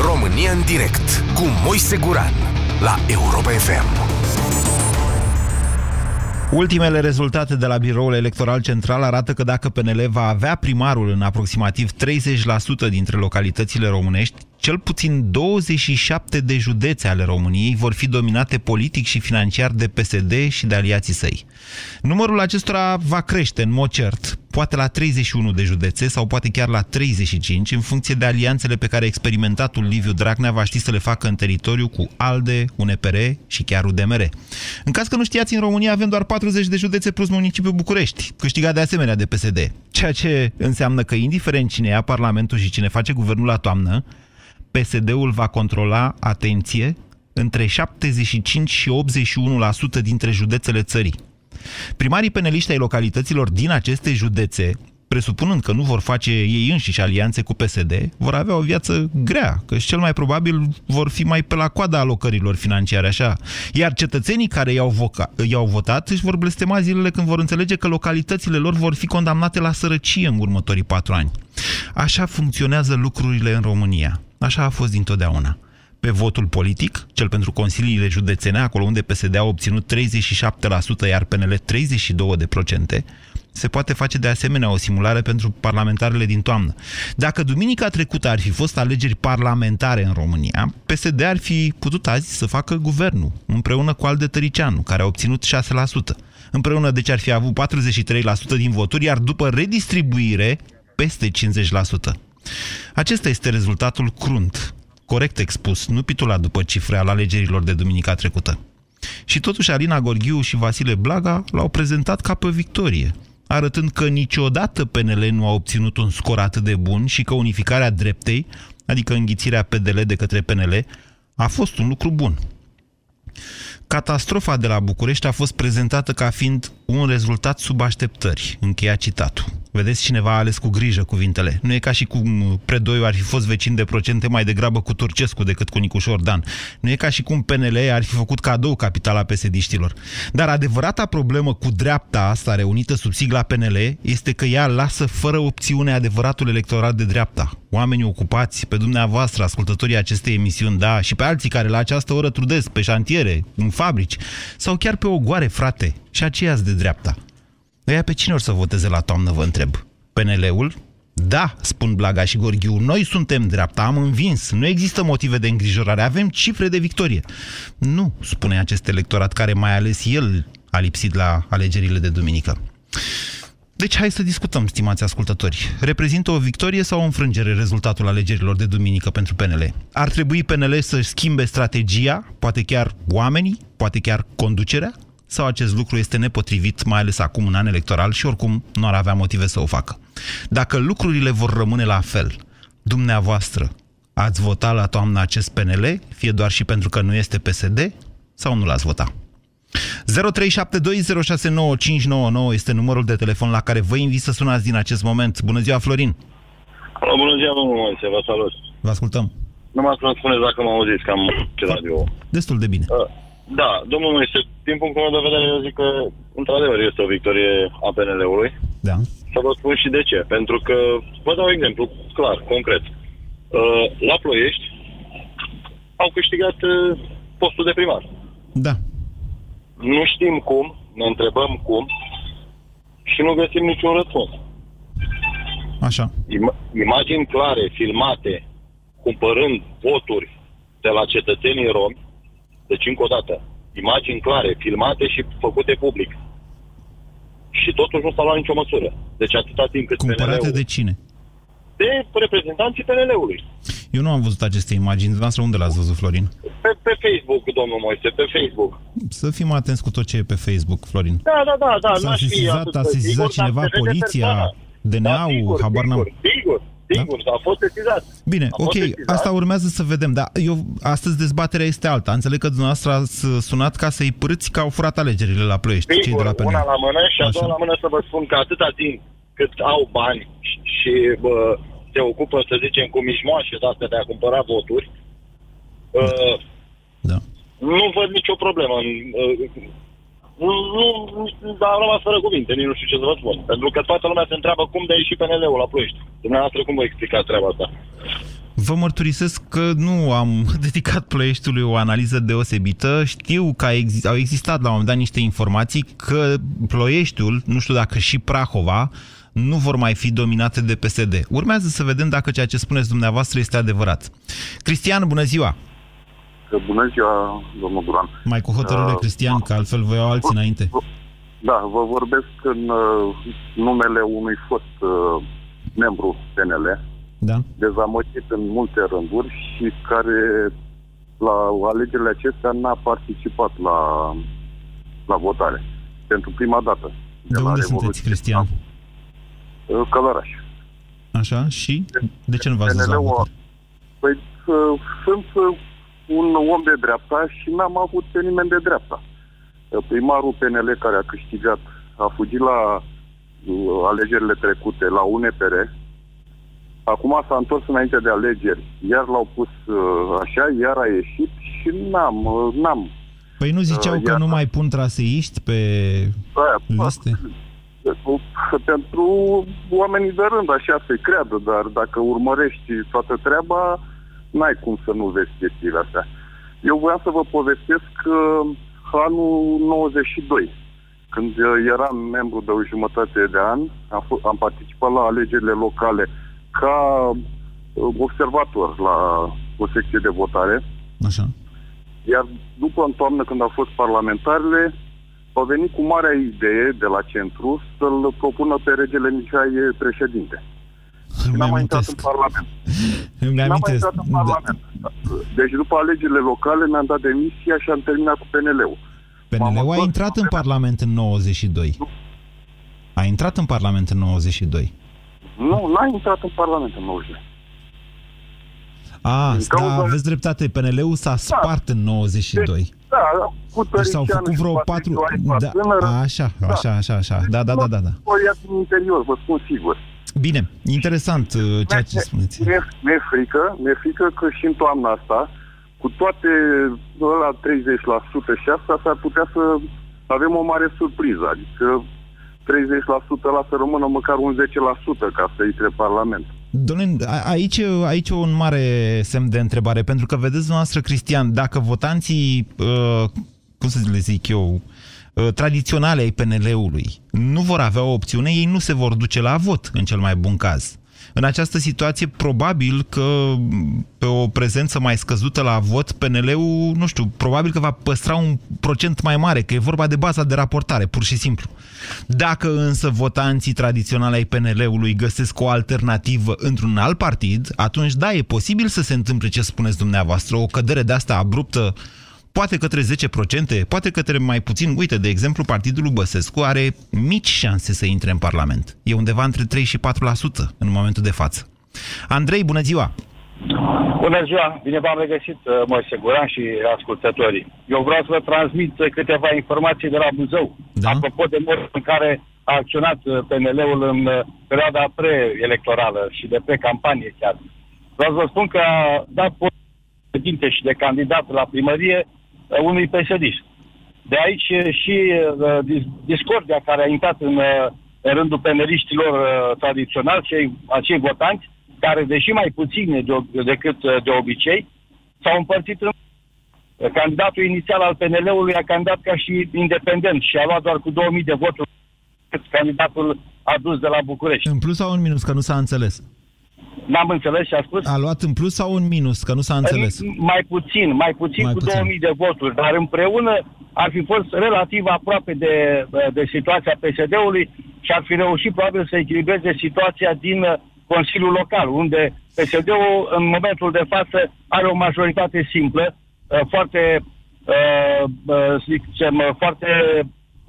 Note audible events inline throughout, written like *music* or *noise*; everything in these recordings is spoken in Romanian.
România în direct cu Moise Guran la Europa FM. Ultimele rezultate de la Biroul Electoral Central arată că dacă PNL va avea primarul în aproximativ 30% dintre localitățile românești, cel puțin 27 de județe ale României vor fi dominate politic și financiar de PSD și de aliații săi. Numărul acestora va crește în mod cert, poate la 31 de județe sau poate chiar la 35, în funcție de alianțele pe care experimentatul Liviu Dragnea va ști să le facă în teritoriu cu ALDE, UNPR și chiar UDMR. În caz că nu știați, în România avem doar 40 de județe plus municipiul București, câștigat de asemenea de PSD. Ceea ce înseamnă că, indiferent cine ia Parlamentul și cine face guvernul la toamnă, PSD-ul va controla, atenție, între 75 și 81% dintre județele țării. Primarii peneliști ai localităților din aceste județe, presupunând că nu vor face ei înșiși alianțe cu PSD, vor avea o viață grea, că cel mai probabil vor fi mai pe la coada alocărilor financiare, așa. Iar cetățenii care i-au, i-au votat își vor blestema zilele când vor înțelege că localitățile lor vor fi condamnate la sărăcie în următorii patru ani. Așa funcționează lucrurile în România. Așa a fost dintotdeauna. Pe votul politic, cel pentru consiliile județene, acolo unde PSD a obținut 37%, iar PNL 32%, se poate face de asemenea o simulare pentru parlamentarele din toamnă. Dacă duminica trecută ar fi fost alegeri parlamentare în România, PSD ar fi putut azi să facă guvernul, împreună cu Alde Tăricianu, care a obținut 6%. Împreună, deci, ar fi avut 43% din voturi, iar după redistribuire, peste 50%. Acesta este rezultatul crunt, corect expus, nu pitulat după cifre al alegerilor de duminica trecută. Și totuși Alina Gorghiu și Vasile Blaga l-au prezentat ca pe victorie, arătând că niciodată PNL nu a obținut un scor atât de bun și că unificarea dreptei, adică înghițirea PDL de către PNL, a fost un lucru bun. Catastrofa de la București a fost prezentată ca fiind un rezultat sub așteptări, încheia citatul. Vedeți, cineva a ales cu grijă cuvintele. Nu e ca și cum Predoiu ar fi fost vecin de procente mai degrabă cu Turcescu decât cu Nicușor Dan. Nu e ca și cum PNL ar fi făcut cadou capitala pesediștilor. Dar adevărata problemă cu dreapta asta reunită sub sigla PNL este că ea lasă fără opțiune adevăratul electorat de dreapta. Oamenii ocupați, pe dumneavoastră, ascultătorii acestei emisiuni, da, și pe alții care la această oră trudesc pe șantiere, în fabrici, sau chiar pe ogoare, frate, și aceiați de dreapta. Ăia pe cine or să voteze la toamnă, vă întreb? PNL-ul? Da, spun Blaga și Gorghiu, noi suntem dreapta, am învins, nu există motive de îngrijorare, avem cifre de victorie. Nu, spune acest electorat care mai ales el a lipsit la alegerile de duminică. Deci hai să discutăm, stimați ascultători. Reprezintă o victorie sau o înfrângere rezultatul alegerilor de duminică pentru PNL? Ar trebui PNL să-și schimbe strategia, poate chiar oamenii, poate chiar conducerea? Sau acest lucru este nepotrivit, mai ales acum în an electoral și oricum nu ar avea motive să o facă. Dacă lucrurile vor rămâne la fel, dumneavoastră ați votat la toamnă acest PNL, fie doar și pentru că nu este PSD, sau nu l-ați votat? 0372069599 este numărul de telefon la care vă invit să sunați din acest moment. Bună ziua, Florin! Bună ziua, domnul Moise, vă salut! Vă ascultăm! Numai să spuneți dacă mă auziți, că am ce radio. Destul de bine. Uh. Da, domnul Moise, din punctul meu de vedere, eu zic că, într-adevăr, este o victorie a PNL-ului. Da. Să vă spun și de ce. Pentru că, vă dau exemplu clar, concret. Uh, la Ploiești au câștigat uh, postul de primar. Da. Nu știm cum, ne întrebăm cum și nu găsim niciun răspuns. Așa. Im- imagini clare, filmate, cumpărând voturi de la cetățenii romi, deci, încă o dată, imagini clare, filmate și făcute public. Și totuși nu s-a luat nicio măsură. Deci atâta timp cât Cumpărate de cine? De reprezentanții PNL-ului. Eu nu am văzut aceste imagini. Dumneavoastră unde l-ați văzut, Florin? Pe, pe Facebook, domnul Moise, pe Facebook. Să fim atenți cu tot ce e pe Facebook, Florin. Da, da, da. da S-a sesizat, a sesizat cineva, poliția, DNA-ul, da, habar n-am. Sigur, sigur. Sigur, da? a fost sesizat. Bine, a ok, sesizat. asta urmează să vedem, dar eu, astăzi dezbaterea este alta. Înțeleg că dumneavoastră ați sunat ca să-i părâți că au furat alegerile la Ploiești, Sigur, cei de la PNL. una la mână și a doua la mână să vă spun că atâta timp cât au bani și, și bă, se ocupă, să zicem, cu mișmoașe de astea de a cumpăra voturi, da. Uh, da. nu văd nicio problemă în, uh, nu, nu, dar am rămas fără cuvinte, nici nu știu ce să vă spun. Pentru că toată lumea se întreabă cum de a ieșit PNL-ul la Ploiești. Dumneavoastră cum vă explicați treaba asta? Vă mărturisesc că nu am *laughs* dedicat Ploieștiului o analiză deosebită. Știu că au existat la un moment dat niște informații că Ploieștiul, nu știu dacă și Prahova, nu vor mai fi dominate de PSD. Urmează să vedem dacă ceea ce spuneți dumneavoastră este adevărat. Cristian, bună ziua! Bună ziua, domnul Duran. Mai cu hotărâre, uh, Cristian, că altfel vă iau alții înainte. Da, vă vorbesc în uh, numele unui fost uh, membru PNL, da. dezamăgit în multe rânduri și care la alegerile acestea n-a participat la, la votare. Pentru prima dată. De, de unde sunteți, Cristian? Uh, Călăraș. Așa, și? De ce nu v-ați dus la votare? Păi uh, sunt uh, un om de dreapta și n-am avut pe nimeni de dreapta. Primarul PNL care a câștigat a fugit la alegerile trecute la UNPR, Acum s-a întors înainte de alegeri, iar l-au pus așa, iar a ieșit și n-am, n-am. Păi nu ziceau uh, că nu mai pun traseiști pe aia, liste? Pentru oamenii de rând, așa se creadă, dar dacă urmărești toată treaba, n-ai cum să nu vezi chestiile astea. Eu voiam să vă povestesc că anul 92, când eram membru de o jumătate de an, am, am participat la alegerile locale ca uh, observator la o secție de votare. Așa. Iar după în toamnă, când au fost parlamentarele, au venit cu marea idee de la centru să-l propună pe regele Mihai președinte. Îmi n-am mai intrat în Parlament. Îmi n-am mai intrat în Parlament. Da. Deci după alegerile locale mi-am dat demisia și am terminat cu PNL-ul. PNL-ul a intrat în Parlament în 92. A intrat în Parlament în 92. Nu, n-a intrat în Parlament în 92. A, da, aveți dreptate. PNL-ul s-a da. spart da. în 92. Deci, da, cu deci s-au făcut vreo patru... Da, a, așa, da. așa, așa, așa. Da, da, da, da. da. din interior, vă spun sigur. Bine, interesant uh, ceea ce spuneți. Mi-e, mi-e frică, mi-e frică că și în toamna asta, cu toate la 30% și asta, s-ar putea să avem o mare surpriză. Adică 30% la să rămână măcar un 10% ca să intre Parlament. Doamne, aici, aici un mare semn de întrebare, pentru că vedeți noastră, Cristian, dacă votanții, uh, cum să le zic eu, uh, tradiționale ai PNL-ului nu vor avea o opțiune, ei nu se vor duce la vot, în cel mai bun caz. În această situație, probabil că pe o prezență mai scăzută la vot, PNL-ul, nu știu, probabil că va păstra un procent mai mare, că e vorba de baza de raportare, pur și simplu. Dacă însă votanții tradiționali ai PNL-ului găsesc o alternativă într-un alt partid, atunci da, e posibil să se întâmple ce spuneți dumneavoastră, o cădere de asta abruptă poate către 10%, poate către mai puțin. Uite, de exemplu, Partidul lui Băsescu are mici șanse să intre în Parlament. E undeva între 3 și 4% în momentul de față. Andrei, bună ziua! Bună ziua! Bine v-am regăsit, uh, Moise Guran și ascultătorii. Eu vreau să vă transmit câteva informații de la Buzău. Da? Apropo de modul în care a acționat uh, PNL-ul în uh, perioada preelectorală și de pre-campanie chiar. Vreau să vă spun că a dat președinte și de candidat la primărie Uh, unui psd De aici uh, și uh, discordia care a intrat în, uh, în rândul peneliștilor uh, tradiționali, cei, acei votanți, care, deși mai puține de, decât uh, de obicei, s-au împărțit în Candidatul inițial al PNL-ului a candidat ca și independent și a luat doar cu 2000 de voturi cât candidatul adus de la București. În plus sau în minus, că nu s-a înțeles? N-am înțeles ce a spus. A luat în plus sau în minus, că nu s-a înțeles? Mai puțin, mai puțin mai cu puțin. 2000 de voturi, dar împreună ar fi fost relativ aproape de, de situația PSD-ului și ar fi reușit probabil să echilibreze situația din uh, Consiliul Local, unde PSD-ul în momentul de față are o majoritate simplă, uh, foarte, uh, zicem, foarte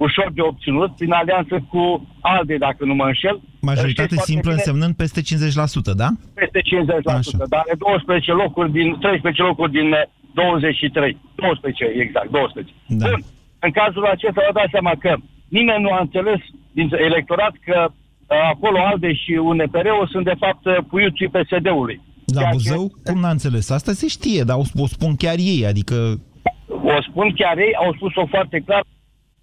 ușor de obținut prin alianță cu ALDE, dacă nu mă înșel. Majoritate simplă bine, însemnând peste 50%, da? Peste 50%, Așa. dar are 12 locuri din, 13 locuri din 23. 12, exact, 12. Da. Bun, în cazul acesta vă dați seama că nimeni nu a înțeles din electorat că uh, acolo ALDE și UNPR-ul sunt de fapt uh, puiuții PSD-ului. Da, Buzău, cum n-a înțeles? Asta se știe, dar o, o spun chiar ei, adică... O spun chiar ei, au spus-o foarte clar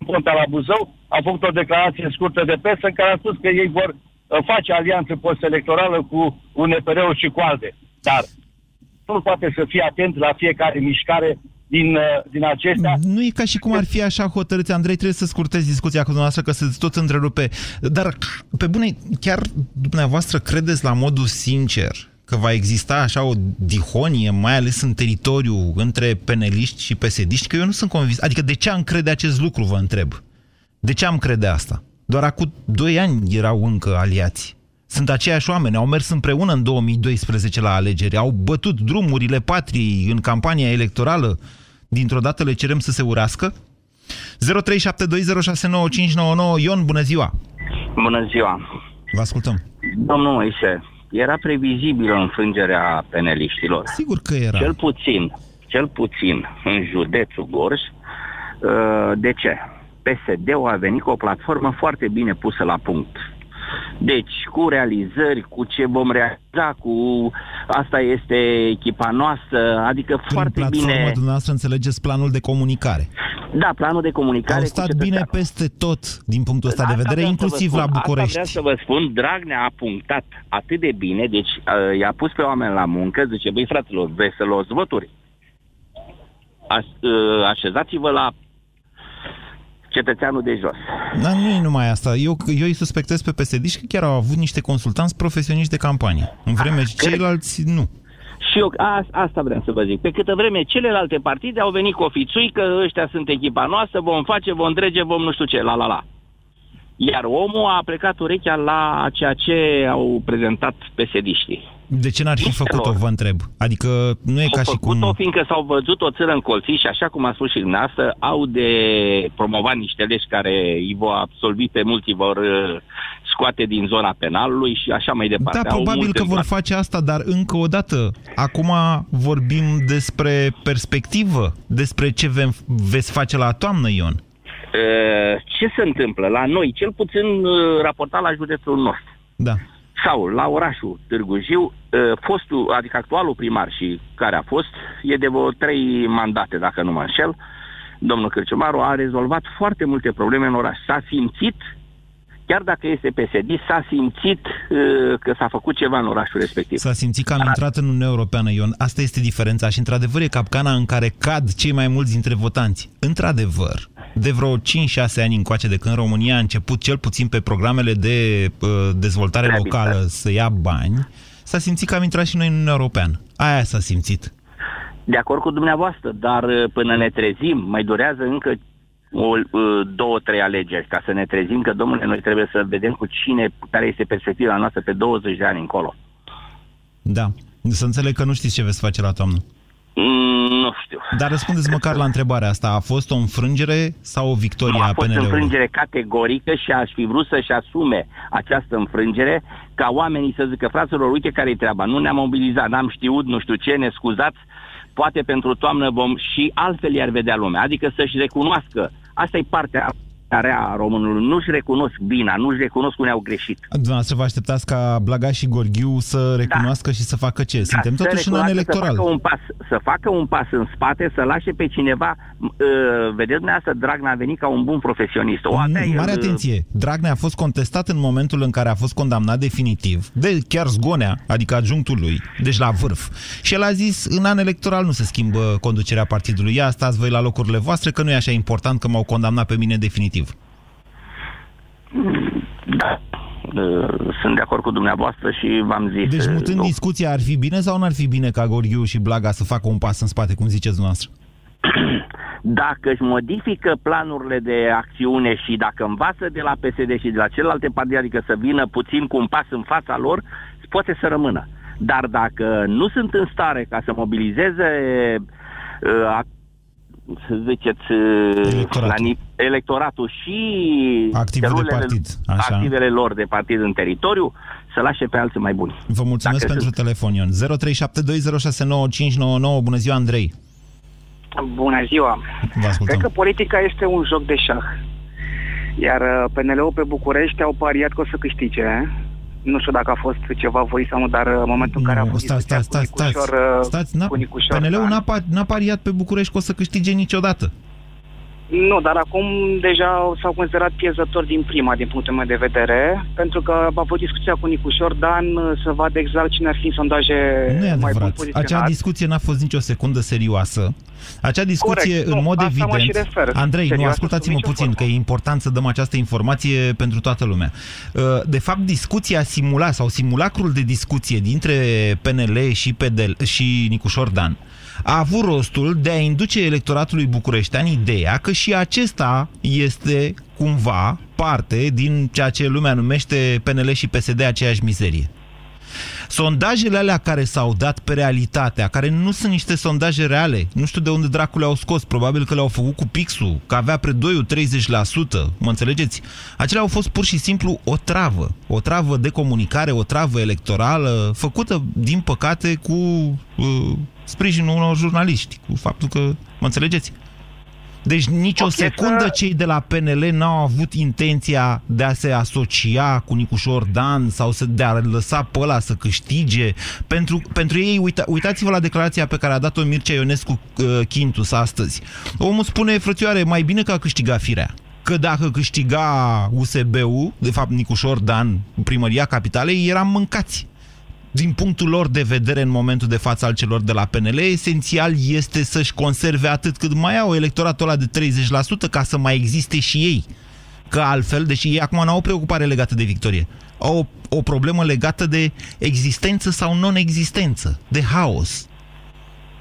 Ponta la Buzău a făcut o declarație scurtă de presă în care a spus că ei vor uh, face alianță post-electorală cu UNPR-ul și cu alte. Dar nu poate să fie atent la fiecare mișcare din, uh, din acestea. Nu e ca și cum ar fi așa hotărâți. Andrei, trebuie să scurtezi discuția cu dumneavoastră, că se tot întrerupe. Dar, pe bune, chiar dumneavoastră credeți la modul sincer că va exista așa o dihonie, mai ales în teritoriu, între peneliști și pesediști, că eu nu sunt convins. Adică de ce am crede acest lucru, vă întreb? De ce am crede asta? Doar acum doi ani erau încă aliați. Sunt aceiași oameni, au mers împreună în 2012 la alegeri, au bătut drumurile patriei în campania electorală. Dintr-o dată le cerem să se urască? 0372069599 Ion, bună ziua! Bună ziua! Vă ascultăm! Domnul Moise, era previzibilă înfrângerea peneliștilor. Sigur că era. Cel puțin, cel puțin în județul Gorj. Uh, de ce? PSD-ul a venit cu o platformă foarte bine pusă la punct. Deci, cu realizări, cu ce vom realiza, cu asta este echipa noastră, adică Prin foarte platformă, bine... dumneavoastră înțelegeți planul de comunicare. Da, planul de comunicare Au cu stat cetățeanul. bine peste tot din punctul ăsta de Asta vedere, vreau să vă inclusiv spun. la București. Asta vreau să vă spun, Dragnea a punctat atât de bine, deci uh, i-a pus pe oameni la muncă, zice, băi fraților, vreți să luați voturi? Aș, uh, așezați-vă la cetățeanul de jos. Dar nu e numai asta. Eu, eu îi suspectez pe psd că chiar au avut niște consultanți profesioniști de campanie. În vreme ce cred- ceilalți nu. Și eu a, asta vreau să vă zic. Pe câtă vreme celelalte partide au venit cu o fițui că ăștia sunt echipa noastră, vom face, vom drege, vom nu știu ce, la la la. Iar omul a plecat urechea la ceea ce au prezentat pesediștii. De ce n-ar fi Listelor. făcut-o, vă întreb? Adică nu e Au ca și făcut-o cum... fiindcă s-au văzut o țără încolțiți și așa cum a spus și dumneavoastră, au de promovat niște legi care îi vor absolvi pe mulți, îi vor uh, scoate din zona penalului și așa mai departe. Da, Au probabil mult că în vor plan. face asta, dar încă o dată, acum vorbim despre perspectivă, despre ce ve- veți face la toamnă, Ion. Uh, Ce se întâmplă la noi, cel puțin uh, raportat la județul nostru? Da. sau la orașul Târgu Jiu, uh, fostul, adică actualul primar și care a fost, e de vreo trei mandate, dacă nu mă înșel, domnul Cârciumaru a rezolvat foarte multe probleme în oraș. S-a simțit, chiar dacă este PSD, s-a simțit uh, că s-a făcut ceva în orașul respectiv. S-a simțit că am intrat în Uniunea Europeană, Ion. Asta este diferența și, într-adevăr, e capcana în care cad cei mai mulți dintre votanți. Într-adevăr, de vreo 5-6 ani încoace, de când România a început, cel puțin pe programele de uh, dezvoltare Reabilitare. locală, să ia bani, s-a simțit că am intrat și noi în Uniunea Europeană. Aia s-a simțit. De acord cu dumneavoastră, dar uh, până ne trezim, mai durează încă o, uh, două, trei alegeri ca să ne trezim că, domnule, noi trebuie să vedem cu cine, care este perspectiva noastră pe 20 de ani încolo. Da. Să înțeleg că nu știți ce veți face la toamnă. Mm, nu știu. Dar răspundeți măcar la întrebarea asta. A fost o înfrângere sau o victorie Nu, a a fost PNL-ului? înfrângere categorică și aș fi vrut să-și asume această înfrângere ca oamenii să zică, fraților, uite care e treaba, nu ne-am mobilizat, n-am știut, nu știu ce, ne scuzați, poate pentru toamnă vom și altfel i-ar vedea lumea, adică să-și recunoască. Asta e partea rea a românului, nu-și recunosc bina, nu-și recunosc unde au greșit. Dumneavoastră vă așteptați ca Blaga și Gorghiu să recunoască și să facă ce? Suntem Da, totuși să în an recunoască, electoral. Să facă, un pas, să facă un pas în spate, să lase pe cineva. Uh, vedeți dumneavoastră, Dragnea a venit ca un bun profesionist. O avea Mm, Mare el, uh, atenție! Dragnea a fost contestat în momentul în care a fost condamnat definitiv, de chiar zgonea, adică adjunctul lui, deci la vârf. Și el a zis, în an electoral nu se schimbă conducerea partidului. Ia stați voi la locurile voastre, că nu e așa important că m-au condamnat pe mine definitiv. Da. Uh, Sunt de acord cu dumneavoastră și v-am zis... Deci, uh, mutând o- discuția, ar fi bine sau n-ar fi bine ca Gorghiu și Blaga să facă un pas în spate, cum ziceți dumneavoastră? *clears throat* Dacă își modifică planurile de acțiune și dacă învață de la PSD și de la celelalte partide, adică să vină puțin cu un pas în fața lor, poate să rămână. Dar dacă nu sunt în stare ca să mobilizeze uh, ac- să ziceți, uh, Electoratul. la ni- electoratul și Activele de celulele- partid, așa. activele lor de partid în teritoriu, să lase pe alții mai buni. Vă mulțumesc Dacă pentru sunt- telefon, Ion. 0372069599. Bună ziua, Andrei! Bună ziua! Vă ascultăm. Cred că politica este un joc de șah. Iar uh, PNL-ul pe București au pariat că o să câștige. Nu știu dacă a fost ceva voi sau nu, dar uh, în momentul în care a Nu, fost stați, discuția stați, stați, cu stați, Nicușor, uh, stați n-a, cu Nicușor, PNL-ul da. n-a, pa- n-a pariat pe București că o să câștige niciodată. Nu, dar acum deja s-au considerat piezători din prima, din punctul meu de vedere, pentru că a fost discuția cu Nicușor Dan să vadă exact cine ar fi în sondaje nu e mai bun Acea discuție n-a fost nicio secundă serioasă. Acea discuție, Corect. în nu, mod evident... Refer. Andrei, nu, ascultați-mă puțin, formă. că e important să dăm această informație pentru toată lumea. Uh, de fapt, discuția simula sau simulacrul de discuție dintre PNL și, PDL, și Nicușor Dan a avut rostul de a induce electoratului bucureștean ideea că și acesta este cumva parte din ceea ce lumea numește PNL și PSD aceeași mizerie. Sondajele alea care s-au dat pe realitatea, care nu sunt niște sondaje reale, nu știu de unde dracul le-au scos, probabil că le-au făcut cu pixul, că avea pre 2 30%, mă înțelegeți? Acelea au fost pur și simplu o travă, o travă de comunicare, o travă electorală, făcută, din păcate, cu uh, sprijinul unor jurnaliști, cu faptul că, mă înțelegeți? Deci nicio o secundă cei de la PNL n-au avut intenția de a se asocia cu Nicușor Dan sau să, de a lăsa pe ăla să câștige. Pentru, pentru ei, uita, uitați-vă la declarația pe care a dat-o Mircea Ionescu uh, Chintus astăzi. Omul spune, frățioare, mai bine că a câștigat firea că dacă câștiga USB-ul, de fapt Nicușor Dan, primăria capitalei, eram mâncați din punctul lor de vedere în momentul de față al celor de la PNL, esențial este să-și conserve atât cât mai au electoratul ăla de 30% ca să mai existe și ei. Că altfel, deși ei acum nu au o preocupare legată de victorie, au o, o problemă legată de existență sau non-existență, de haos,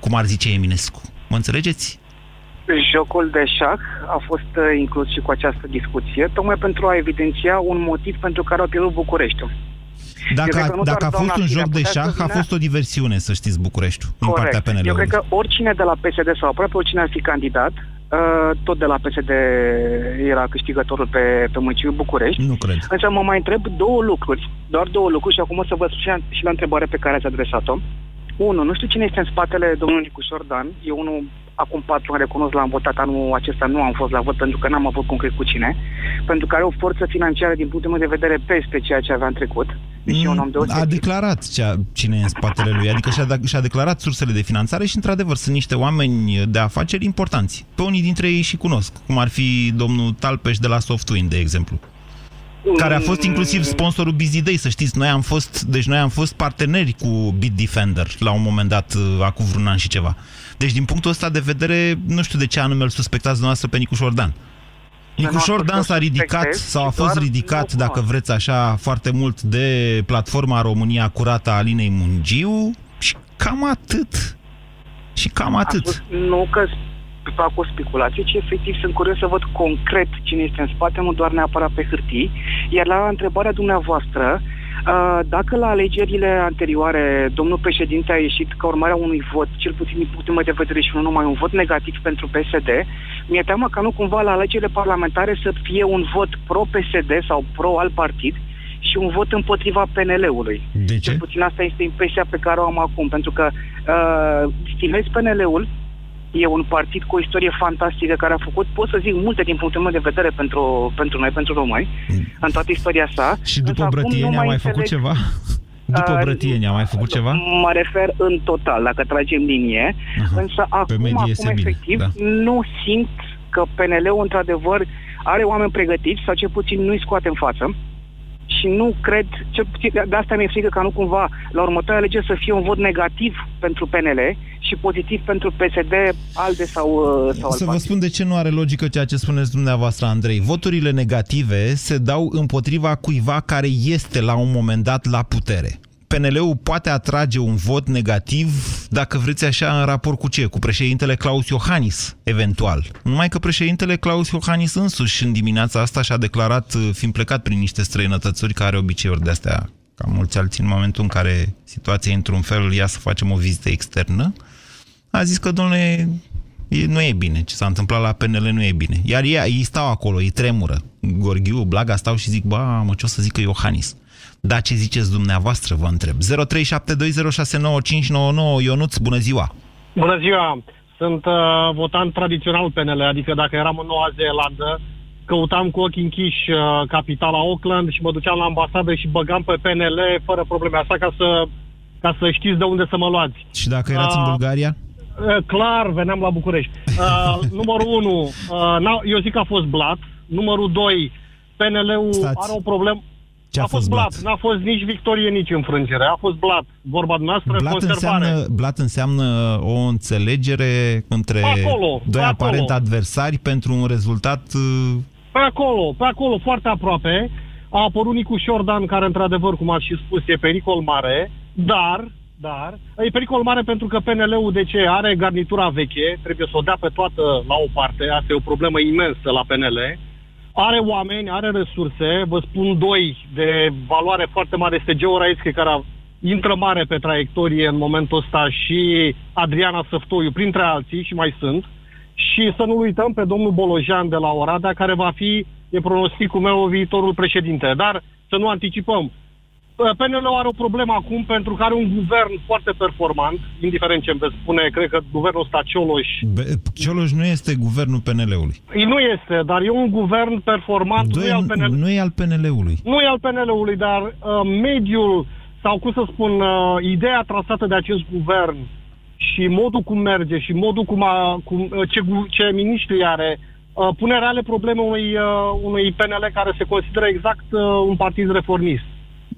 cum ar zice Eminescu. Mă înțelegeți? Jocul de șah a fost uh, inclus și cu această discuție, tocmai pentru a evidenția un motiv pentru care au pierdut Bucureștiul. Dacă, dacă a fost un joc de șah, a fost o diversiune, să știți, Bucureștiul, în partea PNL-ului. Eu cred că oricine de la PSD sau aproape oricine ar fi candidat, Uh, tot de la PSD era câștigătorul pe, pe municipiul București. Nu cred. Însă mă mai întreb două lucruri, doar două lucruri și acum o să vă spun și la întrebarea pe care ați adresat-o. Unu, nu știu cine este în spatele domnului Nicușor Dan. E unul acum patru ani recunosc, l-am votat anul acesta, nu am fost la vot pentru că n-am avut concret cu cine, pentru că are o forță financiară din punctul meu de vedere peste ceea ce avea în trecut. Deci mm, un om A declarat cea, cine e în spatele lui, adică și-a, și-a declarat sursele de finanțare și, într-adevăr, sunt niște oameni de afaceri importanți. Pe unii dintre ei și cunosc, cum ar fi domnul Talpeș de la Softwin, de exemplu care a fost inclusiv sponsorul Busy Day, să știți. Noi am fost, deci noi am fost parteneri cu Bitdefender la un moment dat, acum vreun an și ceva. Deci, din punctul ăsta de vedere, nu știu de ce anume îl suspectați dumneavoastră pe Nicușor Dan. Nicușor Dan s-a ridicat sau a fost ridicat, dacă vreți așa, foarte mult de platforma România Curată a Alinei Mungiu și cam atât. Și cam atât. Fost, nu că fac o speculație, ci efectiv sunt curios să văd concret cine este în spate, nu doar neapărat pe hârtii. Iar la întrebarea dumneavoastră, Uh, dacă la alegerile anterioare domnul președinte a ieșit ca urmare a unui vot, cel puțin din punctul meu de vedere și nu numai un vot negativ pentru PSD, mi-e teamă ca nu cumva la alegerile parlamentare să fie un vot pro-PSD sau pro-alt partid și un vot împotriva PNL-ului. De ce? Cel puțin asta este impresia pe care o am acum, pentru că uh, stimez PNL-ul, E un partid cu o istorie fantastică care a făcut, pot să zic, multe din punctul meu de vedere pentru, pentru noi, pentru români, mm. în toată istoria sa. Și după Brătieni a mai făcut ceva? *laughs* După uh, Brătieni a mai făcut ceva? Mă refer în total, dacă tragem linie. Uh-huh. Însă acum, acum efectiv, da. nu simt că PNL-ul într-adevăr are oameni pregătiți sau ce puțin nu-i scoate în față și nu cred, ce, de asta mi-e frică ca nu cumva la următoarea lege să fie un vot negativ pentru PNL și pozitiv pentru PSD, ALDE sau, uh, sau Să vă spun de ce nu are logică ceea ce spuneți dumneavoastră, Andrei. Voturile negative se dau împotriva cuiva care este la un moment dat la putere. PNL-ul poate atrage un vot negativ, dacă vreți așa, în raport cu ce? Cu președintele Claus Iohannis, eventual. Numai că președintele Claus Iohannis însuși în dimineața asta și-a declarat, uh, fiind plecat prin niște străinătățuri, care are obiceiuri de-astea, ca mulți alții, în momentul în care situația e într-un fel, ia să facem o vizită externă, a zis că, domnule, E, nu e bine. Ce s-a întâmplat la PNL nu e bine. Iar ei, ei stau acolo, ei tremură. Gorghiu, Blaga stau și zic, ba, mă, ce o să zică Iohannis? Da, ce ziceți dumneavoastră, vă întreb. 0372069599 Ionuț, bună ziua! Bună ziua! Sunt uh, votant tradițional PNL, adică dacă eram în Noua Zeelandă, căutam cu ochii închiși uh, capitala Auckland și mă duceam la ambasadă și băgam pe PNL fără probleme asta ca să, ca să știți de unde să mă luați. Și dacă erați uh, în Bulgaria? Uh, clar, veneam la București. Uh, *laughs* numărul 1, uh, eu zic că a fost blat. Numărul 2, PNL-ul Stați. are o problemă. Ce a, a fost blat? N-a fost nici victorie, nici înfrângere. A fost blat. Vorba noastră, blat conservare. Înseamnă, blat înseamnă o înțelegere între acolo, doi aparent acolo. adversari pentru un rezultat... Uh, pe acolo, pe acolo, foarte aproape. A apărut Nicu Șordan, care, într-adevăr, cum ați și spus, e pericol mare, dar dar e pericol mare pentru că PNL-ul de ce are garnitura veche, trebuie să o dea pe toată la o parte, asta e o problemă imensă la PNL, are oameni, are resurse, vă spun doi de valoare foarte mare, este Geo Raeschi, care intră mare pe traiectorie în momentul ăsta și Adriana Săftoiu, printre alții, și mai sunt, și să nu uităm pe domnul Bolojan de la Oradea, care va fi, e pronosticul meu, viitorul președinte. Dar să nu anticipăm. PNL are o problemă acum pentru că are un guvern foarte performant, indiferent ce îmi veți spune, cred că guvernul ăsta Cioloș... Be Cioloș nu este guvernul PNL-ului. Nu este, dar e un guvern performant, nu e al, PNL... nu e al PNL-ului. Nu e al PNL-ului, dar uh, mediul, sau cum să spun, uh, ideea trasată de acest guvern și modul cum merge și modul cum, a, cum uh, ce, ce miniștri are, uh, pune reale probleme unui, uh, unui PNL care se consideră exact uh, un partid reformist.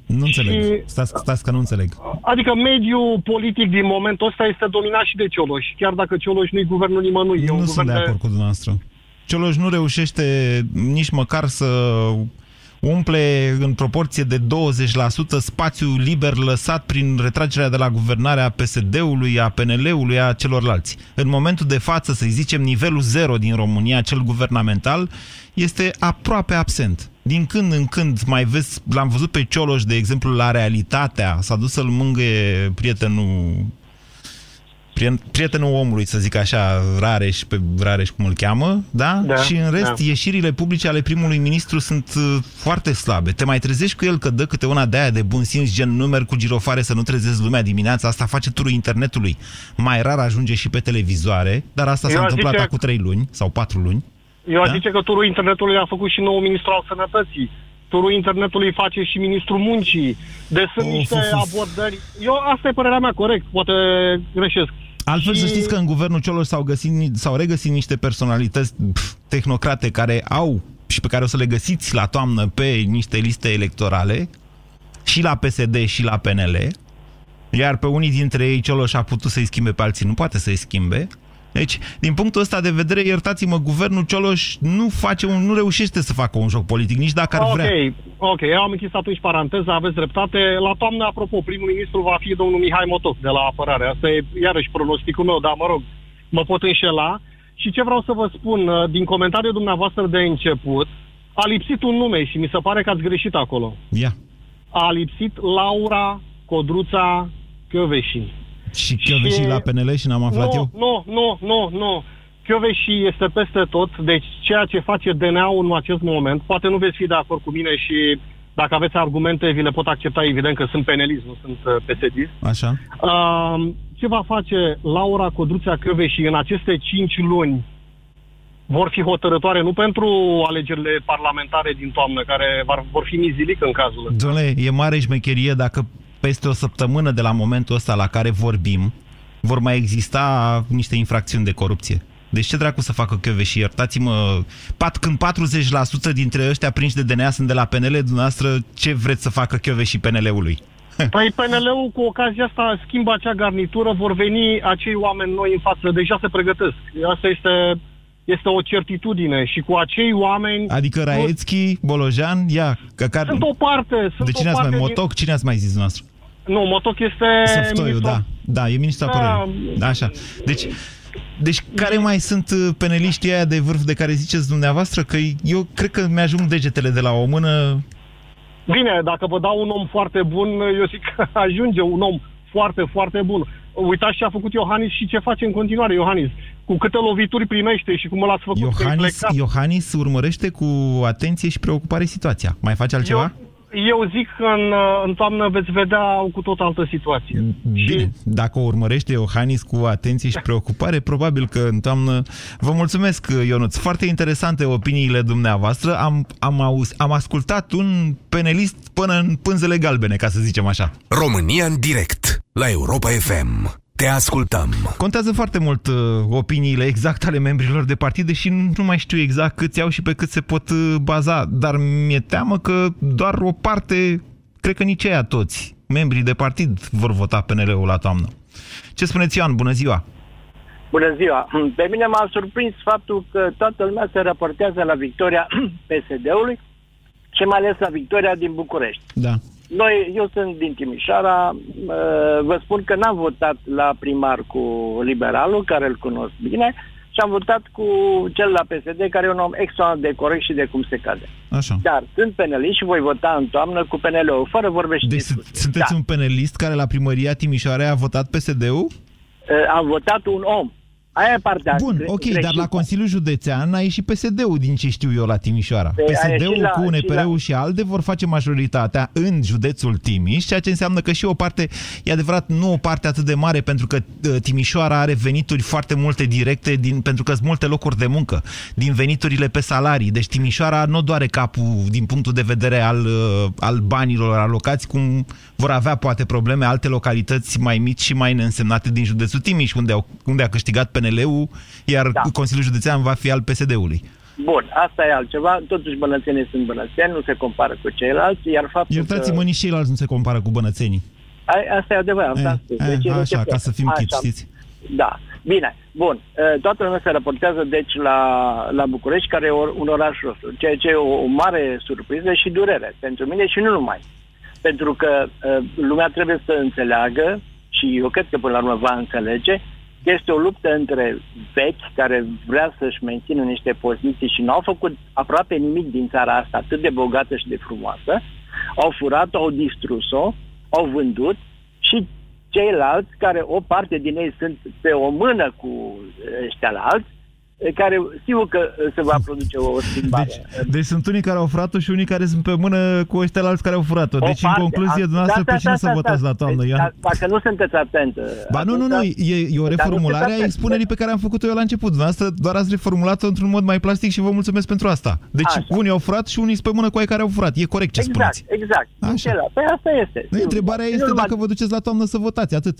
Nu înțeleg. Și, stați, stați că nu înțeleg. Adică mediul politic din momentul ăsta este dominat și de Cioloș, chiar dacă Cioloș nu-i guvernul nimănui. Nu e un sunt de acord de... cu dumneavoastră. Cioloș nu reușește nici măcar să umple în proporție de 20% spațiul liber lăsat prin retragerea de la guvernarea PSD-ului, a PNL-ului, a celorlalți. În momentul de față, să zicem, nivelul zero din România, cel guvernamental, este aproape absent. Din când în când mai vezi, l-am văzut pe Cioloș, de exemplu, la Realitatea, s-a dus să-l mângâie prietenul prietenul omului, să zic așa, Rareș, pe Rareș cum îl cheamă, da? da și în rest, da. ieșirile publice ale primului ministru sunt uh, foarte slabe. Te mai trezești cu el că dă câte una de aia de bun simț, gen numeri cu girofare să nu trezezi lumea dimineața, asta face turul internetului. Mai rar ajunge și pe televizoare, dar asta s-a întâmplat zice... acum trei luni sau patru luni. Eu da? zice că turul internetului a făcut și nou ministru al sănătății turul internetului face și ministrul muncii. Deci sunt of, niște of, of. abordări. Eu, asta e părerea mea, corect, poate greșesc. Altfel și... să știți că în guvernul Cioloș s-au, găsit, s-au regăsit niște personalități pf, tehnocrate care au și pe care o să le găsiți la toamnă pe niște liste electorale și la PSD și la PNL, iar pe unii dintre ei Cioloș a putut să-i schimbe pe alții, nu poate să-i schimbe, deci, din punctul ăsta de vedere, iertați-mă, guvernul Cioloș nu face un, nu reușește să facă un joc politic, nici dacă ar vrea. Ok, ok, eu am închis atunci paranteza, aveți dreptate. La toamnă, apropo, primul ministru va fi domnul Mihai Motoc de la apărare. Asta e iarăși pronosticul meu, dar mă rog, mă pot înșela. Și ce vreau să vă spun, uh, din comentariul dumneavoastră de început, a lipsit un nume și mi se pare că ați greșit acolo. Ia. Yeah. A lipsit Laura Codruța Căveșin. Și Chioveși și... la PNL și n-am aflat nu, eu? Nu, nu, nu, nu. Chioveși este peste tot, deci ceea ce face DNA-ul în acest moment, poate nu veți fi de acord cu mine și dacă aveți argumente, vi le pot accepta, evident că sunt penelist, nu sunt uh, psd Așa. Uh, ce va face Laura Codruța Căveși în aceste cinci luni vor fi hotărătoare nu pentru alegerile parlamentare din toamnă, care vor fi mizilic în cazul ăsta. Doamne, e mare șmecherie dacă peste o săptămână de la momentul ăsta la care vorbim, vor mai exista niște infracțiuni de corupție. Deci ce dracu să facă și Iertați-mă, pat, când 40% dintre ăștia prinși de DNA sunt de la PNL, dumneavoastră, ce vreți să facă și PNL-ului? *laughs* Păi PNL-ul cu ocazia asta schimbă acea garnitură, vor veni acei oameni noi în față, deja se pregătesc. Asta este este o certitudine și cu acei oameni... Adică Raețchi, Bolojan, ia... Că care... Sunt o parte... Sunt de cine ați mai... Motoc? Cine ați mai zis noastră? Nu, Motoc este... Săftoiu, ministru... da. Da, e ministrul da. apărării. Da, așa. Deci, deci care mai sunt uh, peneliștii aia de vârf de care ziceți dumneavoastră? Că eu cred că mi-ajung degetele de la o mână... Bine, dacă vă dau un om foarte bun, eu zic că *laughs* ajunge un om foarte, foarte bun. Uitați ce a făcut Iohannis și ce face în continuare Iohannis. Cu câte lovituri primește și cum l-ați făcut. Iohannis, Iohannis urmărește cu atenție și preocupare situația. Mai face altceva? Eu, eu zic că în, în toamnă veți vedea cu tot altă situație. Bine, și... dacă o urmărește Iohannis cu atenție și preocupare, probabil că în toamnă... Vă mulțumesc, Ionuț. Foarte interesante opiniile dumneavoastră. Am, am, auz, am ascultat un penelist până în pânzele galbene, ca să zicem așa. România în direct, la Europa FM. Te ascultăm. Contează foarte mult uh, opiniile exact ale membrilor de partid, deși nu mai știu exact câți au și pe cât se pot uh, baza, dar mi-e teamă că doar o parte, cred că nici aia toți, membrii de partid vor vota PNL-ul la toamnă. Ce spuneți, Ioan? Bună ziua! Bună ziua! Pe mine m-a surprins faptul că toată lumea se raportează la victoria *clears throat* PSD-ului și mai ales la victoria din București. Da. Noi, eu sunt din Timișoara, vă spun că n-am votat la primar cu liberalul, care îl cunosc bine, și am votat cu cel la PSD, care e un om extraordinar de corect și de cum se cade. Așa. Dar sunt penelist și voi vota în toamnă cu PNL-ul, fără vorbe și Deci discuții. sunteți Da. un penelist care la primăria Timișoara a votat PSD-ul? Uh, Am votat un om. Aia e partea Bun, gre- ok, dar greșită. la Consiliul Județean a ieșit PSD-ul din ce știu eu la Timișoara. Păi, a ieșit PSD-ul la- cu și UNPR-ul la- și ALDE vor face majoritatea în județul Timiș, ceea ce înseamnă că și o parte, e adevărat, nu o parte atât de mare, pentru că uh, Timișoara are venituri foarte multe directe, din, pentru că sunt multe locuri de muncă, din veniturile pe salarii. Deci Timișoara nu doare capul din punctul de vedere al, uh, al banilor alocați, cum vor avea poate probleme alte localități mai mici și mai neînsemnate din județul Timiș, unde, au, unde a câștigat PNL-ul, iar Da. Consiliul Județean va fi al PSD-ului. Bun, asta e altceva. Totuși bănățenii sunt bănățeni, nu se compară cu ceilalți, iar faptul Iertați-mă, că... nici ceilalți nu se compară cu bănățenii. A- Asta e adevărat, asta am spus. Eh, Deci eh, nu se așa, ca poate. să fim Așa. chit, știți? Da. Bine. Bun. Eh, Toată lumea se raportează, deci, la, la București, care e or- un oraș roșu, ceea ce e o, o mare surpriză și durere pentru mine și nu numai. Pentru că eh, lumea trebuie să înțeleagă, și eu cred că până la urmă va înțelege, că este o luptă între vechi care vrea să-și mențină niște poziții și nu au făcut aproape nimic din țara asta atât de bogată și de frumoasă, au furat-o, au distrus-o, au vândut și ceilalți, care o parte din ei sunt pe o mână cu ăștia la alți, care sigur că se va produce o schimbare. Deci, deci sunt unii care au furat-o și unii care sunt pe mână cu ăștia alți care au furat-o. O Deci, în parte. concluzie, A- dumneavoastră, da, pe da, cine da, să da, votați da. la toamnă, Deci, Ioan? da- Dacă nu sunteți atent... Ba nu, nu, nu, atunci- e, e o Dar nu reformulare sunteți a atent. expunerii pe care am făcut-o eu la început. Dumneavoastră doar ați reformulat-o într-un mod mai plastic și vă mulțumesc pentru asta. Deci Așa. unii au furat și unii sunt pe mână cu ai care au furat. E corect ce Exact, spuneți. exact. Așa. Celălalt. Păi asta este. Nu, întrebarea Nu este numai- dacă vă duceți la toamnă să votați, atât.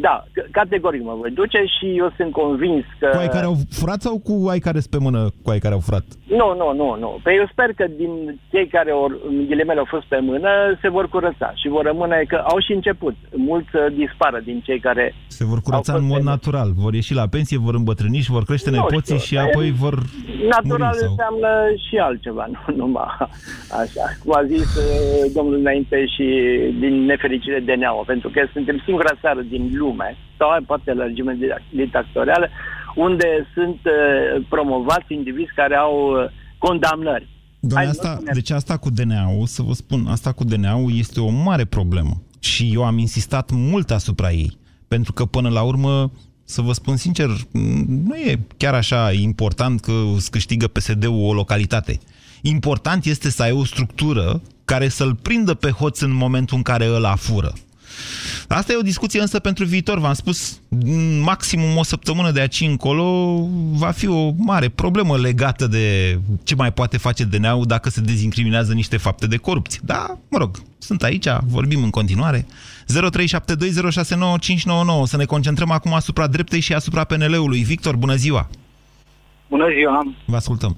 Da, c- categoric mă voi duce și eu sunt convins că... Cu ai care au furat sau cu ai care sunt pe mână cu ai care au furat? Nu, nu, nu, nu. Păi eu sper că din cei care or, în ghilimele au fost pe mână se vor curăța și vor rămâne că au și început. Mulți să dispară din cei care... Se vor curăța Au în fost mod pe- natural. Vor ieși la pensie, vor îmbătrâni și vor crește Nu nepoții știu, și apoi vor Natural muri sau... înseamnă și altceva, *laughs* nu numai așa. Cum a zis uh, domnul înainte și din nefericire de neamă, pentru că suntem singura țară din lume, sau poate la regime dictatorială, unde sunt uh, promovați indivizi care au uh, condamnări. Doamne, Hai, asta, nu spune- deci asta cu DNA-ul, să vă spun, asta cu DNA-ul este o mare problemă. Și eu am insistat mult asupra ei. Pentru că, până la urmă, să vă spun sincer, nu e chiar așa important că îți câștigă PSD-ul o localitate. Important este să ai o structură care să-l prindă pe hoț în momentul în care îl afură. Asta e o discuție însă pentru viitor. V-am spus, maximum o săptămână de aici încolo va fi o mare problemă legată de ce mai poate face DNA-ul dacă se dezincriminează niște fapte de corupție. Da, mă rog, sunt aici, vorbim în continuare. 0372069599. Să ne concentrăm acum asupra dreptei și asupra PNL-ului. Victor, bună ziua! Bună ziua! Vă ascultăm.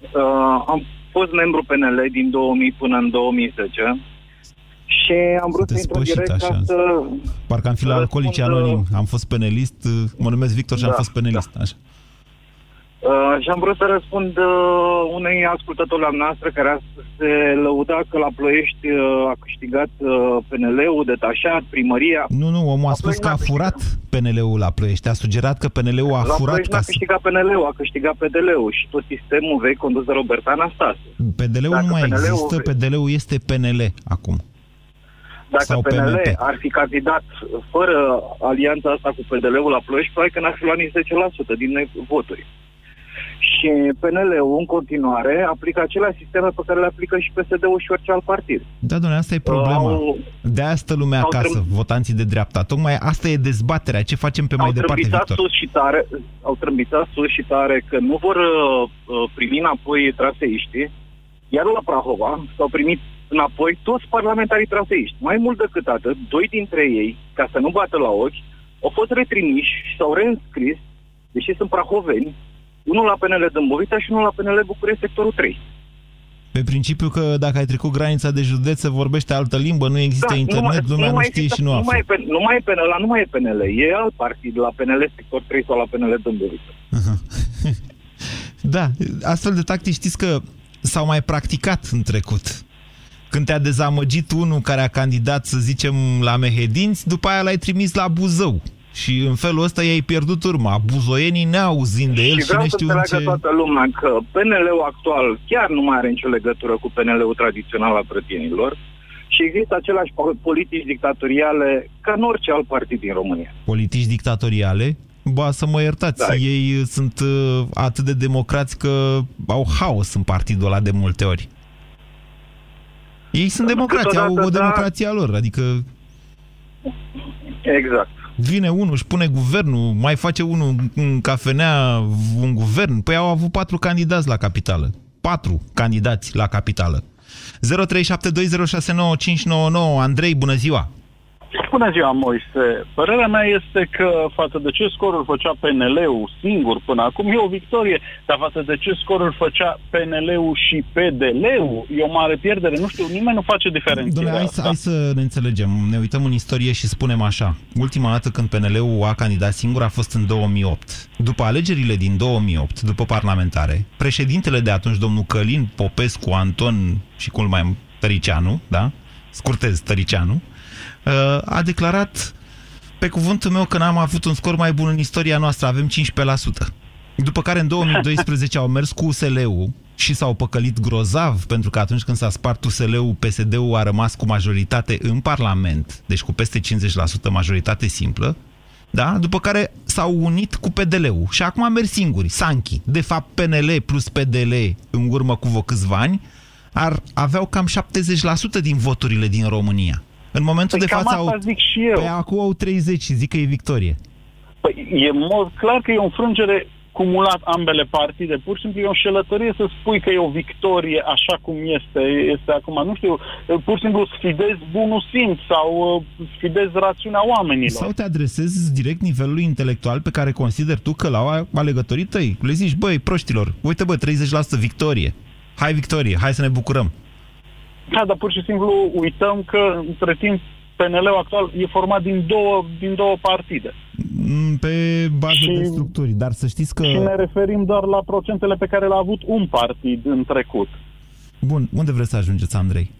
Uh, am fost membru PNL din 2000 până în 2010 și am vrut Sunteți să intru pășit direct ca așa. să... Parcă am fi la Răspund, alcoolici uh, anonim. Am fost penelist, mă numesc Victor și am Da, fost penelist. Așa. Uh, și am vrut să răspund uh, unei ascultători la noastră care a se lăuda că la Ploiești uh, a câștigat uh, PNL-ul, detașat, primăria. Nu, nu, omul a La spus că a Ploiești n-a furat PNL-ul la Ploiești. A sugerat că PNL-ul a la furat Ploiești n-a ca să... câștigat PNL-ul, a câștigat PDL-ul și tot sistemul vechi condus de Robert Anastase. PDL-ul Dacă nu mai PNL-ul există, PDL-ul este PNL acum. Dacă Sau PNL PMP. ar fi candidat fără alianța asta cu PDL-ul la Ploiești, probabil că n-ar fi luat nici 10% din voturi. Și PNL-ul, în continuare, aplică aceleași sisteme pe care le aplică și PSD-ul și orice alt partid. Da, doamne, asta e problema. Au- De aia stă lumea au acasă, trâm- votanții de dreapta. Tocmai asta e dezbaterea. Ce facem pe mai au departe, trâmbițat Victor? sus și tare, au trâmbițat sus și tare că nu vor uh, uh, primi înapoi traseiștii, iar la Prahova s-au primit înapoi toți parlamentarii traseiști. Mai mult decât atât, doi dintre ei, ca să nu bată la ochi, au fost retrimiși și s-au reînscris, deși sunt prahoveni, unul la PNL Dâmbovița și unul la PNL București, sectorul 3. Pe principiu că dacă ai trecut granița de județ se vorbește altă limbă, nu există da, internet, nu, lumea nu, nu știe există, și nu, nu află. Mai nu mai e PNL, nu mai e PNL, e alt partid la PNL sector 3 sau la PNL Dâmbovița. *laughs* da, astfel de tactici știți că s-au mai practicat în trecut. Când te-a dezamăgit unul care a candidat, să zicem, la Mehedinți, după aia l-ai trimis la Buzău. Și în felul ăsta i-ai pierdut urma. Buzoienii neauzind de el și, și ne știu ce... toată lumea că PNL-ul actual chiar nu mai are nicio legătură cu PNL-ul tradițional al prătienilor și există aceleași politici dictatoriale ca în orice alt partid din România. Politici dictatoriale? Ba, să mă iertați, da. ei sunt uh, atât de democrați că au haos în partidul ăla de multe ori. Ei sunt democrați, au o da. democrație a lor, adică... Exact. Vine unul, își pune guvernul, mai face unul în cafenea un guvern. Păi au avut patru candidați la capitală. Patru candidați la capitală. 0372069599 Andrei, bună ziua! Bună ziua, Moise. Părerea mea este că față de ce scoruri făcea PNL-ul singur până acum, e o victorie, dar față de ce scoruri făcea PNL-ul și PDL-ul, e o mare pierdere. Nu știu, nimeni nu face diferența. hai, hai să ne înțelegem. Ne uităm în istorie și spunem așa. Ultima dată când PNL-ul a candidat singur a fost în 2008. După alegerile din 2008, după parlamentare, președintele de atunci, domnul Călin Popescu, Anton și cum mai Tăricianu, da? Scurtez, Tăricianu, Uh, a declarat pe cuvântul meu că n-am avut un scor mai bun în istoria noastră, avem 15%. După care în 2012 au mers cu USL-ul și s-au păcălit grozav, pentru că atunci când s-a spart USL-ul, PSD-ul a rămas cu majoritate în Parlament, deci cu peste 50% majoritate simplă, da? după care s-au unit cu PDL-ul și acum mers singuri, Sanchi. De fapt, PNL plus PDL în urmă cu vă câțiva ani ar aveau cam 70% din voturile din România. În momentul păi de față au... zic și eu. Păi acum au 30 și zic că e victorie. Păi e mod clar că e o înfrângere cumulat ambele partide. Pur și simplu e o șelătărie să spui că e o victorie așa cum este, este acum. Nu știu, pur și simplu sfidezi bunul simț sau uh, sfidezi rațiunea oamenilor. Sau te adresezi direct nivelului intelectual pe care consider tu că l-au alegătorii tăi. Le zici, băi, proștilor, uite bă, 30% victorie. Hai victorie, hai să ne bucurăm. Da, dar pur și simplu uităm că între timp PNL-ul actual e format din două, din două partide. Mm, pe bază și, de structuri, dar să știți că... Și ne referim doar la procentele pe care le-a avut un partid în trecut. Bun, unde vreți să ajungeți, Andrei?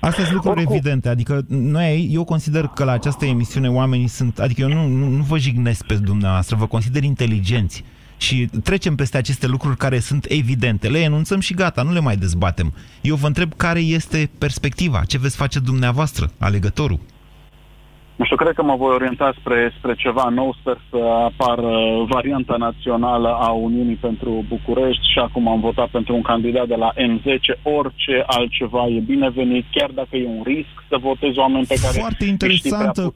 Astea sunt lucruri Oricum. evidente, adică noi, eu consider că la această emisiune oamenii sunt, adică eu nu, nu, nu vă jignesc pe dumneavoastră, vă consider inteligenți și trecem peste aceste lucruri care sunt evidente, le enunțăm și gata, nu le mai dezbatem. Eu vă întreb care este perspectiva, ce veți face dumneavoastră, alegătorul? Nu știu, cred că mă voi orienta spre, spre ceva nou. Sper să apară varianta națională a Uniunii pentru București și acum am votat pentru un candidat de la M10. Orice altceva e binevenit, chiar dacă e un risc să votezi oameni pe care foarte interesantă,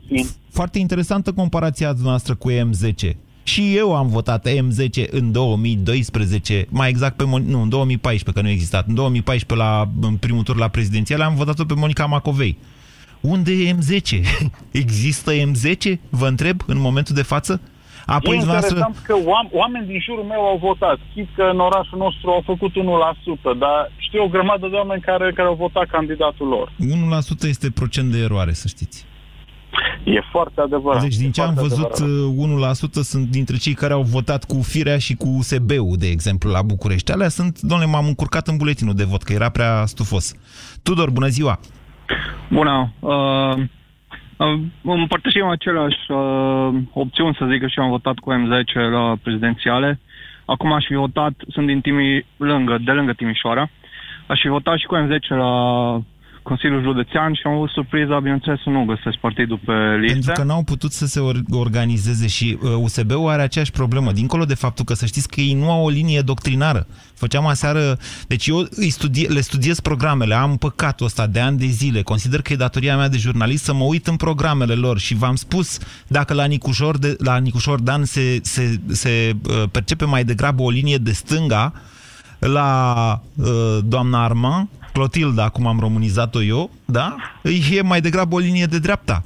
Foarte interesantă comparația noastră cu M10. Și eu am votat M10 în 2012, mai exact pe, nu, în 2014, că nu existat. În 2014, la, în primul tur la prezidențial, am votat-o pe Monica Macovei. Unde e M10? *laughs* Există M10? Vă întreb în momentul de față? Apoi, e interesant că oameni din jurul meu au votat. Chit că în orașul nostru au făcut 1%, dar știu o grămadă de oameni care, care au votat candidatul lor. 1% este procent de eroare, să știți. E foarte adevărat. Deci din ce am văzut, adevărat. 1% sunt dintre cei care au votat cu Firea și cu USB-ul, de exemplu, la București. Alea sunt, domnule, m-am încurcat în buletinul de vot, că era prea stufos. Tudor, bună ziua! Bună! Uh, uh, împărtășim aceleași uh, opțiuni, să zic că și am votat cu M10 la prezidențiale. Acum aș fi votat, sunt din Timi, lângă, de lângă Timișoara, aș fi votat și cu M10 la Consiliul Județean și am avut surpriza, bineînțeles, să nu găsesc partidul pe listă. Pentru că n-au putut să se organizeze și uh, USB-ul are aceeași problemă. Dincolo de faptul că să știți că ei nu au o linie doctrinară. Făceam aseară... Deci eu îi studie, le studiez programele, am păcatul ăsta de ani de zile. Consider că e datoria mea de jurnalist să mă uit în programele lor și v-am spus dacă la Nicușor, de, la Nicușor Dan se, se, se uh, percepe mai degrabă o linie de stânga, la uh, doamna Armand, Clotilda, acum am românizat-o eu, da? E mai degrabă o linie de dreapta.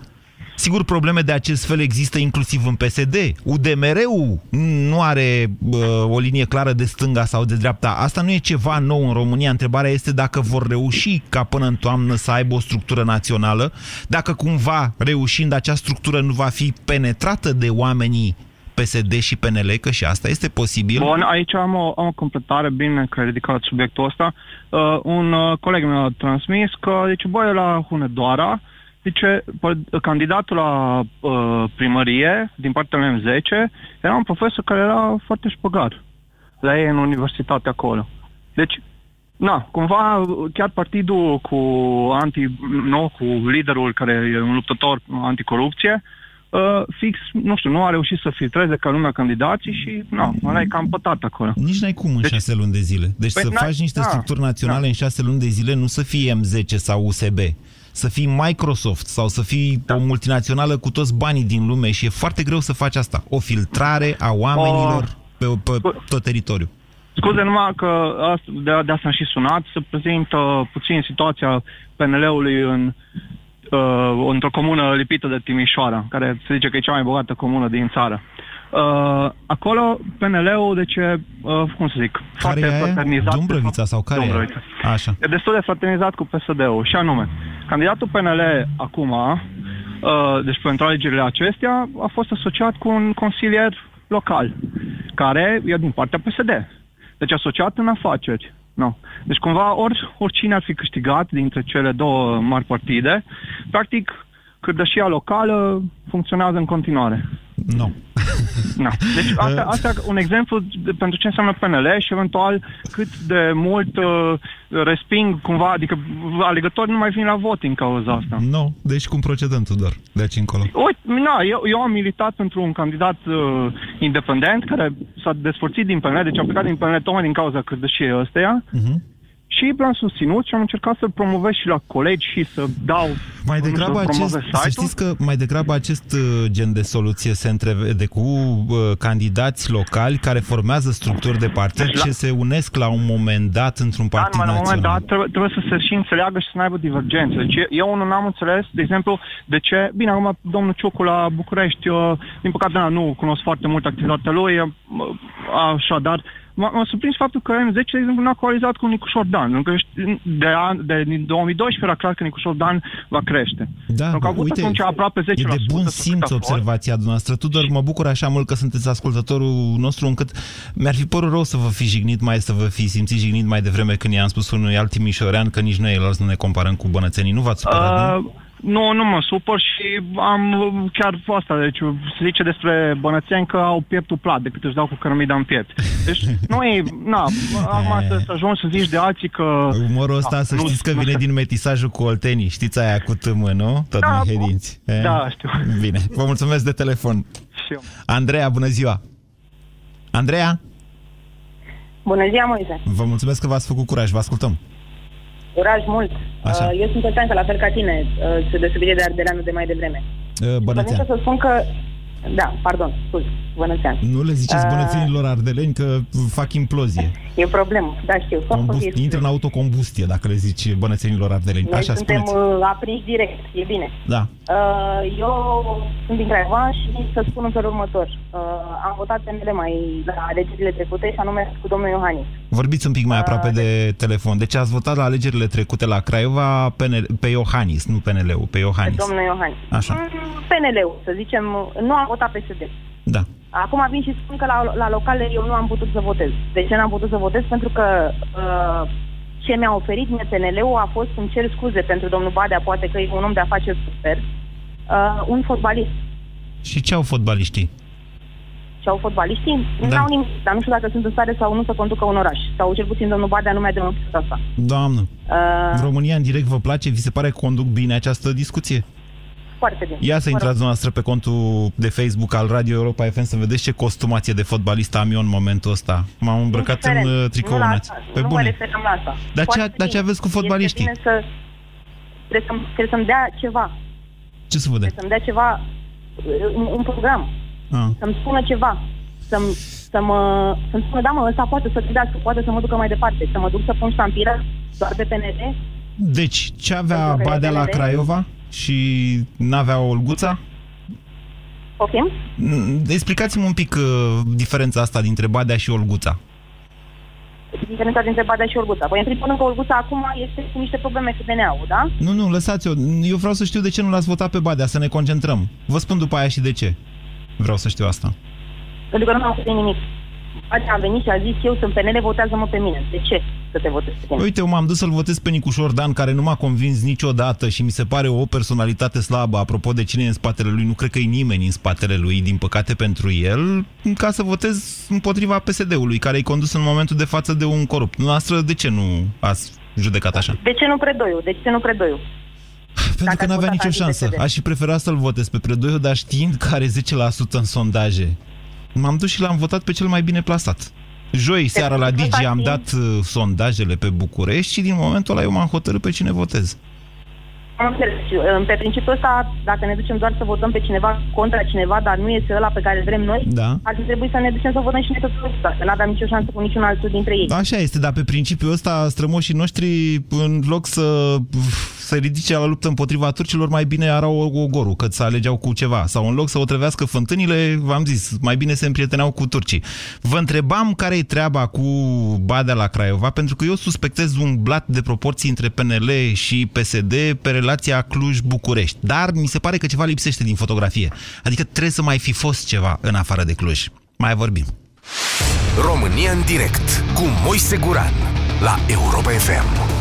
Sigur, probleme de acest fel există inclusiv în PSD. UDMR-ul nu are uh, o linie clară de stânga sau de dreapta. Asta nu e ceva nou în România. Întrebarea este dacă vor reuși ca până în toamnă să aibă o structură națională, dacă cumva reușind acea structură nu va fi penetrată de oamenii PSD și PNL, că și asta este posibil. Bun, aici am o, am o completare, bine că ai ridicat subiectul ăsta. Uh, un uh, coleg meu a transmis că, deci, băi, la Hunedoara, zice, candidatul la uh, primărie din partea M10 era un profesor care era foarte șpăgar la ei în universitate acolo. Deci, na, cumva chiar partidul cu anti, nu, cu liderul care e un luptător anticorupție, uh, fix, nu știu, nu a reușit să filtreze ca lumea candidații și, nu, ăla e cam pătat acolo. Nici n-ai cum în deci, șase luni de zile. Deci păi să faci niște da, structuri naționale da. în șase luni de zile, nu să fie M10 sau USB să fii Microsoft sau să fii da. o multinațională cu toți banii din lume și e foarte greu să faci asta. O filtrare a oamenilor pe, pe tot teritoriul. Scuze numai că de, de asta am și sunat, să prezint uh, puțin situația PNL-ului în, uh, într-o comună lipită de Timișoara, care se zice că e cea mai bogată comună din țară. Uh, acolo PNL-ul, deci e, uh, cum să zic, care foarte e fraternizat. Dumbrăvița sau care Dumbrăvița. e? Așa. E destul de fraternizat cu PSD-ul. Și anume, candidatul PNL acum, uh, deci pentru alegerile acestea, a fost asociat cu un consilier local, care e din partea PSD. Deci asociat în afaceri. No. Deci cumva ori, oricine ar fi câștigat dintre cele două mari partide, practic cârdășia locală funcționează în continuare. Nu. *laughs* No. Na. Deci asta, asta un exemplu de, pentru ce înseamnă PNL și eventual cât de mult uh, resping cumva, adică alegătorii nu mai vin la vot în cauza asta. Nu, no. deci cum procedăm, Tudor, de aici încolo? Uite, na, eu, eu am militat pentru un candidat uh, independent care s-a despărțit din PNL, deci a plecat din PNL tocmai din cauza cârdășiei ăsteia. Uh-huh și l-am susținut și am încercat să promovez și la colegi și să dau... Mai degrabă, acest, să știți că mai degrabă acest uh, gen de soluție se întrevede cu uh, candidați locali care formează structuri de partid deci, și la... se unesc la un moment dat într-un da, partid da, național. La un moment dat trebuie, trebuie să se și înțeleagă și să nu aibă divergențe. Deci eu nu am înțeles, de exemplu, de ce... Bine, acum domnul Ciucu la București, eu, uh, din păcate nu cunosc foarte mult activitatea lui, uh, așa, dar m-a surprins faptul că M10, de exemplu, n-a coalizat cu Nicușor Dan. Pentru că de, an, de, din 2012 era clar că Nicușor Dan va crește. Da, pentru că a avut uite, atunci aproape 10%. E de bun simț observația dumneavoastră. Tudor, mă bucur așa mult că sunteți ascultătorul nostru, încât mi-ar fi părut rău să vă fi jignit mai, să vă fi simțit jignit mai devreme când i-am spus unui alt timișorean că nici noi nu ne comparăm cu bănățenii. Nu v-ați supărat, uh, nu? Nu, nu mă supăr și am chiar asta, deci se zice despre bănățeni că au pieptul plat decât își dau cu cărămida în piept. Deci *laughs* nu e, na, acum să, să ajungi să zici de alții că... Umorul ăsta da, să nu, știți că vine din metisajul cu oltenii, știți aia cu tâmă, nu? Tot da, hedinți. Da, știu. Bine, vă mulțumesc de telefon. Și eu. Andreea, bună ziua! Andreea? Bună ziua, Moise! Vă mulțumesc că v-ați făcut curaj, vă ascultăm. Curaj mult. Așa. Uh, eu sunt constantă, la fel ca tine, uh, se deosebire de Ardeleanu de mai devreme. Uh, Bănățean. să spun că da, pardon, scuze, bănățean. Nu le ziceți uh, bănățenilor ardeleni că fac implozie. E o problemă, da, știu. Combust, intră în autocombustie dacă le zici bănățenilor ardeleni. Noi Așa suntem spuneți. Uh, aprinși direct, e bine. Da. Uh, eu sunt din Craiova și să spun în felul următor. Uh, am votat PNL mai la alegerile trecute și anume cu domnul Iohannis. Vorbiți un pic mai aproape uh, de telefon. Deci ați votat la alegerile trecute la Craiova PNL, pe Iohannis, nu PNL-ul, pe Iohannis. Pe domnul Iohannis. Așa. Mm, PNL-ul, să zicem, nu am votat PSD. Da. Acum vin și spun că la, la locale eu nu am putut să votez. De ce n-am putut să votez? Pentru că uh, ce mi-a oferit mie PNL-ul a fost, îmi cer scuze pentru domnul Badea, poate că e un om de afaceri super, uh, un fotbalist. Și ce au fotbaliștii? Ce au fotbaliștii? Da. Nu au nimic, dar nu știu dacă sunt în stare sau nu să conducă un oraș. Sau cel puțin domnul Badea nu mi-a demonstrat asta. Doamnă, uh, România în direct vă place? Vi se pare că conduc bine această discuție? Foarte bine. Ia să intrați dumneavoastră pe contul de Facebook al Radio Europa FM să vedeți ce costumație de fotbalist am eu în momentul ăsta. M-am îmbrăcat în uh, tricou Pe nu bune. mă la asta. Dar ce, dar ce aveți cu fotbaliștii? Este bine să... Trebuie, să, trebuie să-mi dea ceva. Ce să vă dea? Să-mi dea ceva, uh, un, un program. Ah. Să-mi spună ceva. Să-mi, să mă, să-mi spună, da mă, ăsta poate să gândească, poate să mă ducă mai departe. Să mă duc să pun ștampiră doar pe PND. Deci, ce avea Badea la Craiova? Și n-avea Olguța? Poftim? Mm, Explicați-mi un pic uh, diferența asta dintre Badea și Olguța. Diferența dintre Badea și Olguța. Păi, în primul rând că Olguța acum este cu niște probleme cu DNA-ul, da? Nu, nu, lăsați-o. Eu vreau să știu de ce nu l-ați votat pe Badea, să ne concentrăm. Vă spun după aia și de ce. Vreau să știu asta. Pentru că nu am făcut nimic. Badea a venit și a zis, eu sunt PNL, votează-mă pe mine. De ce să te votez pe tine? Uite, eu m-am dus să-l votez pe Nicușor Dan, care nu m-a convins niciodată și mi se pare o personalitate slabă. Apropo de cine e în spatele lui, nu cred că e nimeni în spatele lui, din păcate pentru el, ca să votez împotriva PSD-ului, care e condus în momentul de față de un corupt. Noastră, de ce nu ați judecat așa? De ce nu Predoiu? De ce nu Predoiu? Pentru Dacă că ați n-avea votat nicio șansă. anti-PSD. Aș fi preferat să-l votez pe Predoiu, dar știind că are 10% în sondaje, m-am dus și l-am votat pe cel mai bine plasat. Joi seara la Digi am dat uh, sondajele pe București și din momentul ăla eu m-am hotărât pe cine votez. Am înțeles. Și, uh, Pe principiul ăsta, dacă ne ducem doar să votăm pe cineva contra cineva, dar nu este ăla pe care îl vrem noi, Da. ar trebui să ne ducem să votăm și noi tot ăsta, că n-aveam nicio șansă cu niciun altul dintre ei. Așa este, dar pe principiul ăsta strămoșii noștri, în loc să să ridice la luptă împotriva turcilor, mai bine arau ogorul, că să alegeau cu ceva. Sau în loc să o trăvească fântânile, v-am zis, mai bine se împrieteneau cu turcii. Vă întrebam care e treaba cu Badea la Craiova, pentru că eu suspectez un blat de proporții între PNL și PSD pe relația Cluj-București. Dar mi se pare că ceva lipsește din fotografie. Adică trebuie să mai fi fost ceva în afară de Cluj. Mai vorbim. România în direct cu Moise Guran la Europa FM.